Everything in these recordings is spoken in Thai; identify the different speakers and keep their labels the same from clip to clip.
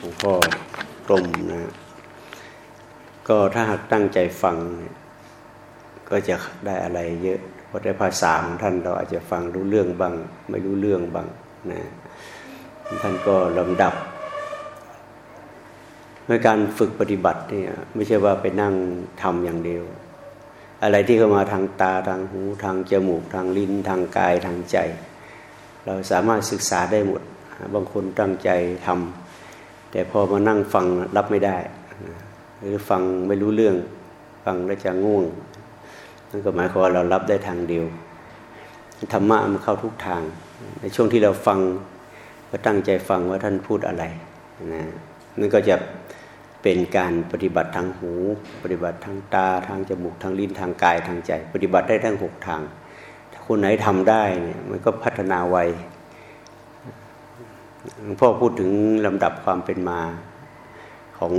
Speaker 1: หลวงพ่อกลมนะก็ถ้าหากตั้งใจฟัง ก็จะได้อะไรเยอะเพราะได้ภาษาของท่านเราอาจจะฟังรู้เรื่องบ้าง ไม่รู้เรื่องบ้างนะท่านก็ลำดับในการฝึกปฏิบัติเนี่ยไม่ใช่ว่าไปนั่งทำอย่างเดียว อะไรที่เข้ามาทางตาทางหูทางจมูก ทางลิ้น ทางกายทางใจ เราสามารถศึกษาได้หมด บางคนตั้งใจทำ แต่พอมานั่งฟังรับไม่ได้ หรือฟังไม่รู้เรื่อง ฟังแล้วจะง่วง นั่นก็หมายความว่าเรารับได้ทางเดียวธรรมะมันเข้าทุกทาง ในช่วงที่เราฟังก็ตั้งใจฟังว่าท่านพูดอะไรนะนั่นก็จะเป็นการปฏิบัติทางหู ปฏิบัติทางตาทางจมูกทางลิ้นทางกายทางใจ ปฏิบัติได้ทั้งหกทาง ถ้าคนไหนทำได้เนี่ยมันก็พัฒนาไว หลวงพ่อพูดถึงลำดับความเป็นมาของ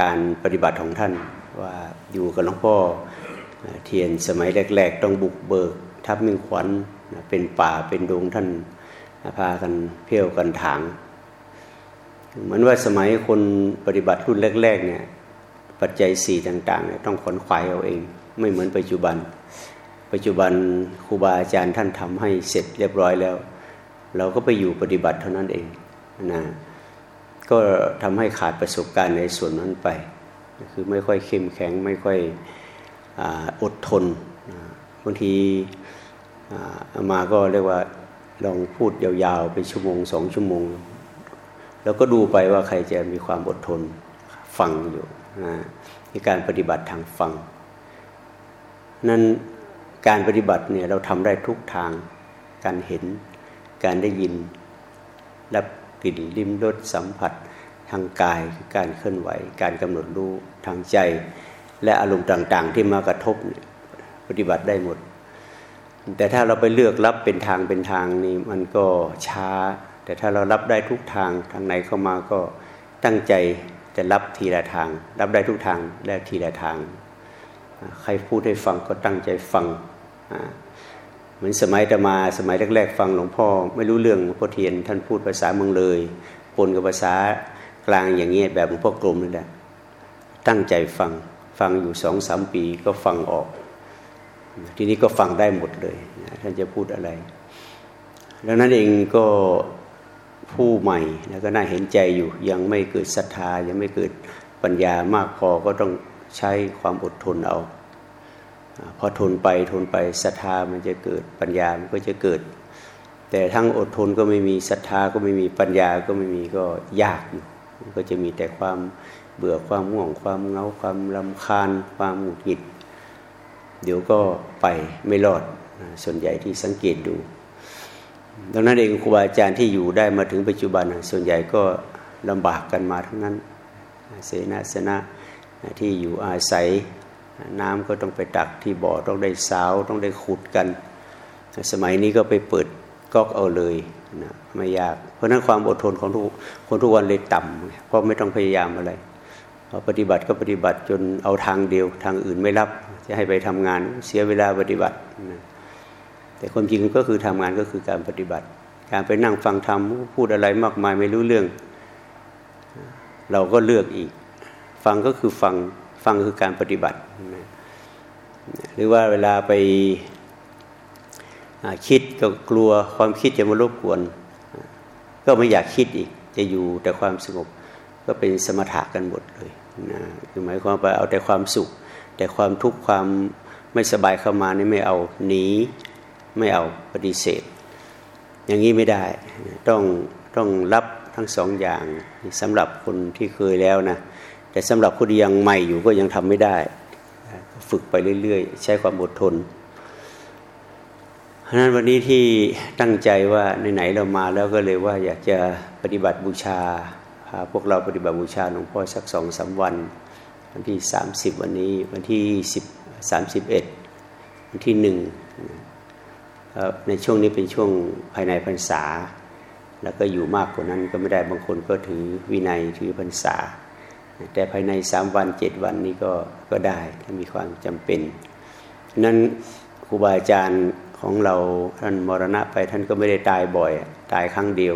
Speaker 1: การปฏิบัติของท่าน ว่าอยู่กับหลวงพ่อเทียนสมัยแรก ๆ ต้องบุกเบิก ทับมิ่งขวัญเป็นป่าเป็นดงท่านพากันเพี้ยวกันถางเหมือนว่าสมัยคนปฏิบัติรุ่นแรก ๆ เนี่ย ปัจจัยสี่ต่างๆเนี่ยต้องขนขวายเอาเอง ไม่เหมือนปัจจุบัน ปัจจุบันครูบาอาจารย์ท่านทำให้เสร็จเรียบร้อยแล้ว เราก็ไปอยู่ปฏิบัติเท่านั้นเอง นะก็ทำให้ขาดประสบการณ์ในส่วนนั้นไป คือไม่ค่อยเข้มแข็งไม่ค่อยอดทนบางทีมาก็เรียกว่าลองพูดยาวๆไปชั่วโมงสองชั่วโมง แล้วก็ดูไปว่าใครจะมีความอดทนฟังอยู่นะในการปฏิบัติทางฟัง นั้นการปฏิบัติเนี่ยเราทำได้ทุกทาง การเห็น การได้ยินและ กลิ่นลิ้มรสสัมผัส ทางกายคือการเคลื่อนไหว การกำหนดรู้ทางใจ และอารมณ์ต่างๆ ที่มากระทบปฏิบัติได้หมด แต่ถ้าเราไปเลือกรับเป็นทางเป็นทางนี่มันก็ช้า แต่ถ้าเรารับได้ทุกทางทางไหนเข้ามาก็ตั้งใจจะรับทีละทาง รับได้ทุกทางและทีละทาง ใครพูดให้ฟังก็ตั้งใจฟัง เหมือนสมัยตมาสมัยแรกๆฟังหลวงพ่อ ไม่รู้เรื่องหลวงพ่อเทียน ท่านพูดภาษาเมืองเลยปนกับภาษากลางอย่างเงี้ยแบบหลวงพ่อกลมนี่แหละตั้งใจฟังฟังอยู่สองสามปีก็ฟังออก ทีนี้ก็ฟังได้หมดเลยท่านจะพูดอะไรดังนั้นเองก็ผู้ใหม่แล้วก็น่าเห็นใจอยู่ ยังไม่เกิดศรัทธายังไม่เกิดปัญญามากพอก็ต้องใช้ความอดทนเอา พอทนไปทนไปศรัทธามันจะเกิดปัญญามันก็จะเกิด แต่ทั้งอดทนก็ไม่มีศรัทธาก็ไม่มีปัญญาก็ไม่มีก็ยากอยู่ก็จะมีแต่ความเบื่อความง่วงความเงาความลำคาญ ความหงุดหงิด เดี๋ยวก็ไปไม่รอดส่วนใหญ่ที่สังเกตดูดังนั้นเองครูบาอาจารย์ที่อยู่ได้มาถึงปัจจุบัน ส่วนใหญ่ก็ลำบากกันมาทั้งนั้น เสนาสนะที่อยู่อาศัย น้ำก็ต้องไปตักที่บ่อต้องได้สาวต้องได้ขุดกัน สมัยนี้ก็ไปเปิดก๊อกเอาเลยนะไม่ยาก เพราะนั้นความอดทนของทุกคนทุกวันเลยต่ำเพราะไม่ต้องพยายามอะไรพอปฏิบัติก็ปฏิบัติจนเอาทางเดียว ทางอื่นไม่รับ จะให้ไปทำงานเสียเวลาปฏิบัตินะแต่ความจริงก็คือทำงานก็คือการปฏิบัติ การไปนั่งฟังธรรมพูดอะไรมากมายไม่รู้เรื่อง เราก็เลือกอีก ฟังก็คือฟัง ฟังคือการปฏิบัติ หรือว่าเวลาไปคิดก็กลัวความคิดจะมารบกวน ก็ไม่อยากคิดอีก จะอยู่แต่ความสงบก็เป็นสมถะกันหมดเลยนะคือหมายความว่าเอาแต่ความสุข แต่ความทุกข์ความไม่สบายเข้ามานี่ไม่เอาหนีไม่เอาปฏิเสธ อย่างนี้ไม่ได้ต้องต้องรับทั้งสองอย่างสำหรับคนที่เคยแล้วนะ แต่สำหรับคนที่ยังใหม่อยู่ก็ยังทำไม่ได้ ฝึกไปเรื่อยๆ ใช้ความอดทน เพราะนั้นวันนี้ที่ตั้งใจว่าไหนๆเรามาแล้วก็เลยว่าอยากจะปฏิบัติบูชาพาพวกเราปฏิบัติบูชาหลวงพ่อสักสองสาวัน วันที่สามสิบวันนี้วันที่สิบสามสิบเอ็ดวันที่หนึ่งในช่วงนี้เป็นช่วงภายในพรรษา แล้วก็อยู่มากกว่านั้นก็ไม่ได้บางคนก็ถือวินัยถือพรรษา แต่ภายในสามวันเจ็ดวันนี้ก็ก็ได้ถ้ามีความจำเป็น นั้นครูบาอาจารย์ของเราท่านมรณะไปท่านก็ไม่ได้ตายบ่อย ตายครั้งเดียว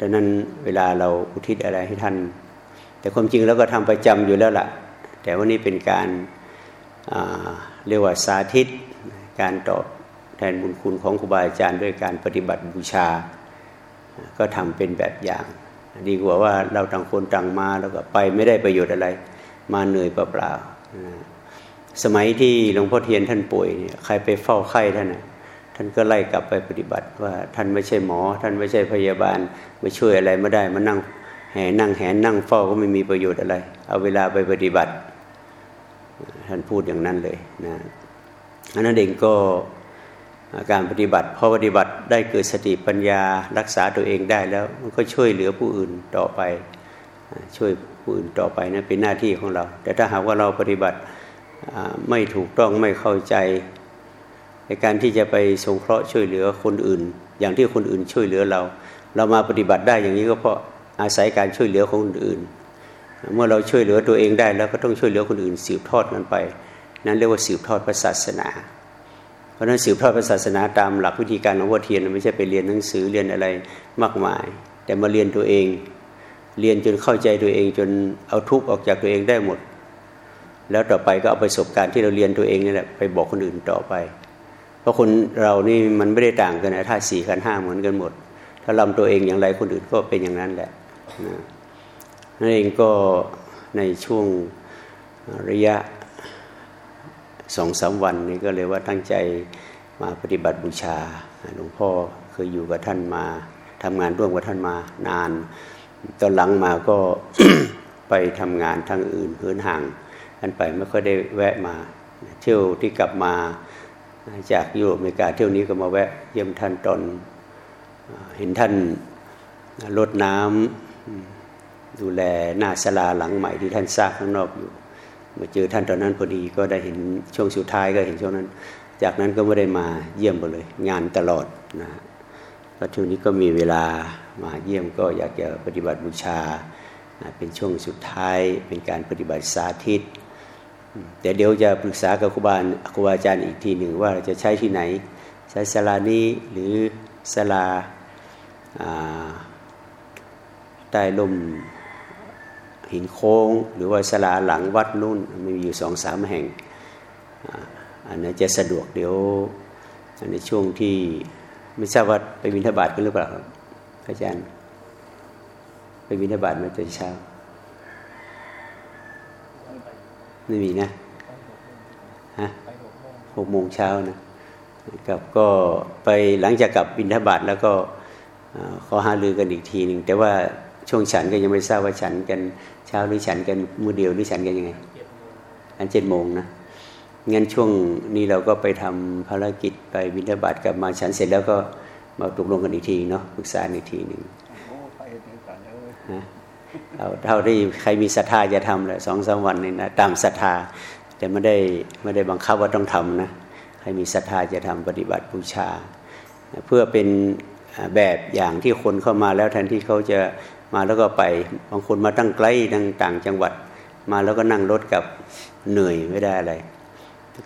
Speaker 1: ดังนั้นเวลาเราอุทิศอะไรให้ท่าน แต่ความจริงแล้วก็ทำประจำอยู่แล้วล่ะ แต่ว่านี่เป็นการเรียกว่าสาธิต การตอบแทนบุญคุณของครูบาอาจารย์ด้วยการปฏิบัติบูชา ก็ทำเป็นแบบอย่าง ดีกว่าว่าเราต่างคนต่างมาแล้วก็ไปไม่ได้ประโยชน์อะไร มาเหนื่อยเปล่าๆสมัยที่หลวงพ่อเทียนท่านป่วยใครไปเฝ้าไข้ท่านท่านก็ไล่กลับไปปฏิบัติว่าท่านไม่ใช่หมอ ท่านไม่ใช่พยาบาลไม่ช่วยอะไรไม่ได้มานั่งแห่นั่งแหนั่งเฝ้าก็ไม่มีประโยชน์อะไร เอาเวลาไปปฏิบัติ ท่านพูดอย่างนั้นเลยนะอันนั้นเองก็ การปฏิบัติพอปฏิบัติได้เกิดสติปัญญารักษาตัวเองได้แล้วมันก็ช่วยเหลือผู้อื่นต่อไป ช่วยผู้อื่นต่อไปนะั้นเป็นหน้าที่ของเรา แต่ถ้าหากว่าเราปฏิบัติไม่ถูกต้องไม่เข้าใจ ในการที่จะไปสงเคราะห์ช่วยเหลือคนอื่น อย่างที่คนอื่นช่วยเหลือเรา เรามาปฏิบัติได้อย่างนี้ก็เพราะอาศัยการช่วยเหลือของคนอื่น เมื่อเราช่วยเหลือตัวเองได้แล้วก็ต้องช่วยเหลือคนอื่นสืบทอดกันไป นั้นเรียกว่าสืบทอดพระศาสนา เพราะนั้นสืบทอดพระศาสนาตามหลักวิธีการของวัเทียนไม่ใช่ไปเรียนหนังสือเรียนอะไรมากมาย แต่มาเรียนตัวเอง เรียนจนเข้าใจตัวเองจนเอาทุกข์ออกจากตัวเองได้หมด แล้วต่อไปก็เอาประสบการณ์ที่เราเรียนตัวเองนี่แหละไปบอกคนอื่นต่อไป เพราะคนเรานี่มันไม่ได้ต่างกันนะถ้าสี่ขันห้าเหมือนกันหมด ถ้าลำตัวเองอย่างไรคนอื่นก็เป็นอย่างนั้นแหละนะนั่นเองก็ในช่วงระยะ สองสาวันนี้ก็เลยว่าตั้งใจมาปฏิบัติบูชาหลวงพ่อเคยอยู่กับท่านมาทำงานร่วมกับท่านมานาน ตอนหลังมาก็ไปทำงานทางอื่นพื้นห่างท่านไปไม่ค่อยได้แวะมา เที่ยวที่กลับมาจากยุโรปอเมริกาเที่ยวนี้ก็มาแวะเยี่ยมท่านตอนเห็นท่านลดน้ำดูแลหน้าศาลาหลังใหม่ที่ท่านสร้างข้างนอกอยู่ มาเจอท่านตอนนั้นพอดีก็ได้เห็นช่วงสุดท้ายก็เห็นช่วงนั้น จากนั้นก็ไม่ได้มาเยี่ยมเลย งานตลอดนะแล้วช่วงนี้ก็มีเวลามาเยี่ยมก็อยากจะปฏิบัติบูชา เป็นช่วงสุดท้ายเป็นการปฏิบัติสาธิต แต่เดี๋ยวจะปรึกษากับครูบาครูบาอาจารย์อีกทีหนึ่งว่าจะใช้ที่ไหน ใช้ศาลานี้หรือศาลาใต้ลม หินโค้ง หรือว่าศาลาหลังวัดนุ่นมีอยู่สองสามแห่ง อันนี้จะสะดวกเดี๋ยวในช่วงที่ไม่ทราบว่าไปวินทบาทกันหรือเปล่าอาจารย์ ไปวินทบาทมาตอนเช้าไม่มีนะฮะหกโมงเช้านะกับก็ไปหลังจากกลับบินทบาทแล้วก็ขอหาลือกันอีกทีหนึ่งแต่ว่า ช่วงฉันก็ยังไม่ทราบว่าฉันกันเช้าหรือฉันกันมือเดียวหรือฉันกันยังไงอันเจ็ดโมงนะงั้นช่วงนี้เราก็ไปทำภารกิจไปบินทบาทกลับมาฉันเสร็จแล้วก็มาตกลงกันอีกทีเนาะปรึกษาอีกทีหนึ่งเอาเท่าที่ใครมีศรัทธาจะทำแหละสองสาวันนี่นะตามศรัทธา แต่ไม่ได้ไม่ได้บังคับว่าต้องทำนะใครมีศรัทธาจะทำปฏิบัติบูชา เพื่อเป็นแบบอย่างที่คนเข้ามาแล้วแทนที่เขาจะ มาแล้วก็ไปบางคนมาตั้งไกลตั้งต่างจังหวัด มาแล้วก็นั่งรถกับเหนื่อยไม่ได้อะไร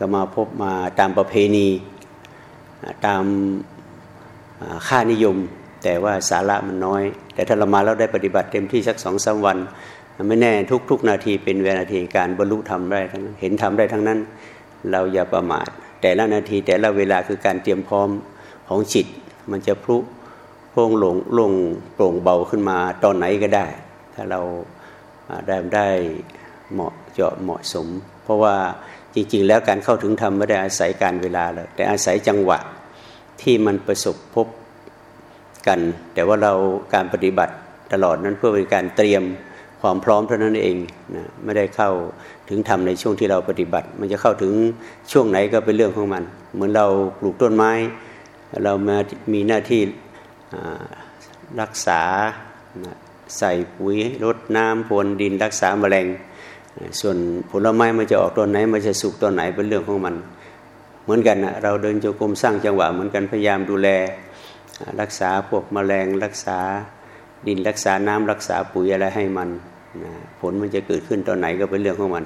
Speaker 1: ก็มาพบมาตามประเพณี ตามค่านิยม แต่ว่าสาระมันน้อย แต่ถ้าเรามาแล้วได้ปฏิบัติเต็มที่สักสองสาวัน ไม่แน่ทุก ๆ นาทีเป็นเวนาทีการบรรลุธรรมได้ทั้งเห็นธรรมได้ทั้งนั้น เราอย่าประมาทแต่ละนาทีแต่ละเวลาคือการเตรียมพร้อมของจิต มันจะพลุ โพ่งหลงลงโปร่งเบาขึ้นมาตอนไหนก็ได้ ถ้าเราได้ได้เหมาะเจาะเหมาะสม เพราะว่าจริงๆ แล้วการเข้าถึงธรรมไม่ได้อาศัยการเวลาเลยแต่อาศัยจังหวะที่มันประสบพบกัน แต่ว่าเราการปฏิบัติตลอดนั้นเพื่อเป็นการเตรียมความพร้อมเท่านั้นเองนะไม่ได้เข้าถึงทำในช่วงที่เราปฏิบัติ มันจะเข้าถึงช่วงไหนก็เป็นเรื่องของมัน เหมือนเราปลูกต้นไม้ เรามามีหน้าที่ รักษาใส่ปุ๋ยรดน้ำพรวนดินรักษาแมลง ส่วนผลไม้มันจะออกตอนไหน มันจะสุกตอนไหนเป็นเรื่องของมัน เหมือนกันนะเราเดินโจกรมสร้างจังหวะเหมือนกันพยายามดูแล รักษาพวกแมลงรักษาดินรักษาน้ำรักษาปุ๋ยอะไรให้มันนะผลมันจะเกิดขึ้นตอนไหนก็เป็นเรื่องของมัน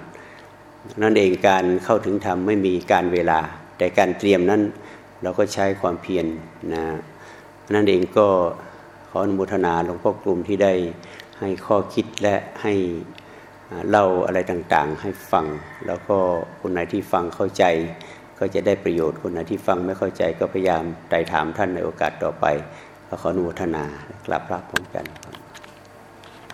Speaker 1: นั่นเองการเข้าถึงธรรมไม่มีการเวลา แต่การเตรียมนั้นเราก็ใช้ความเพียรนนะ นั่นเองก็ขออนุโมทนาหลวงพ่อกลุ่มที่ได้ให้ข้อคิดและให้เล่าอะไรต่างๆ ให้ฟัง แล้วก็คนไหนที่ฟังเข้าใจ ก็จะได้ประโยชน์คนไหนที่ฟังไม่เข้าใจก็พยายามไต่ถามท่านในโอกาสต่อไปขออนุโมทนากลับพระพร้อมกัน